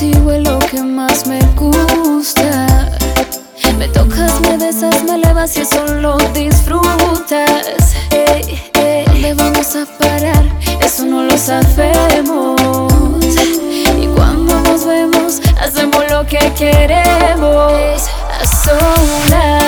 contigo es lo que más me gusta. Me tocas, me besas, me elevas y eso lo disfrutas. Hey, hey. ¿Dónde vamos a parar? Eso no lo sabemos. Y cuando nos vemos, hacemos lo que queremos. A solas.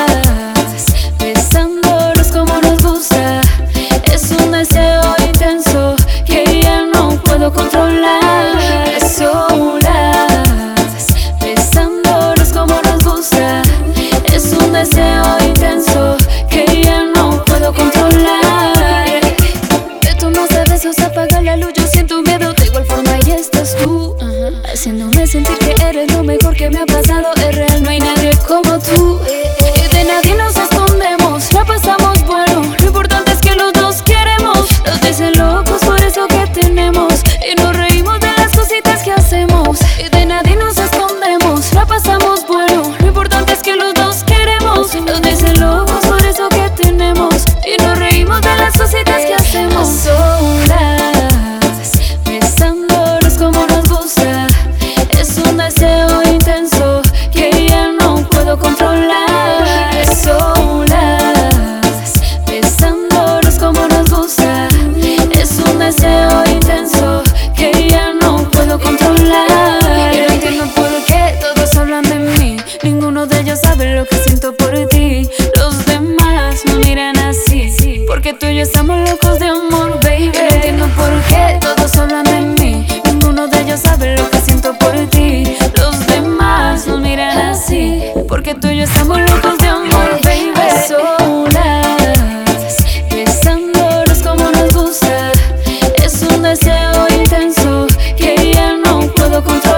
que me ha pasado lo que siento por ti. Los demás no miran así, porque tú y yo estamos locos de amor, baby. Yo no entiendo por qué todos hablan de mí. Ninguno de ellos sabe lo que siento por ti. Los demás no miran así, porque tú y yo estamos locos de amor, baby. Solas, besándonos como nos gusta. Es un deseo intenso que ya no puedo controlar.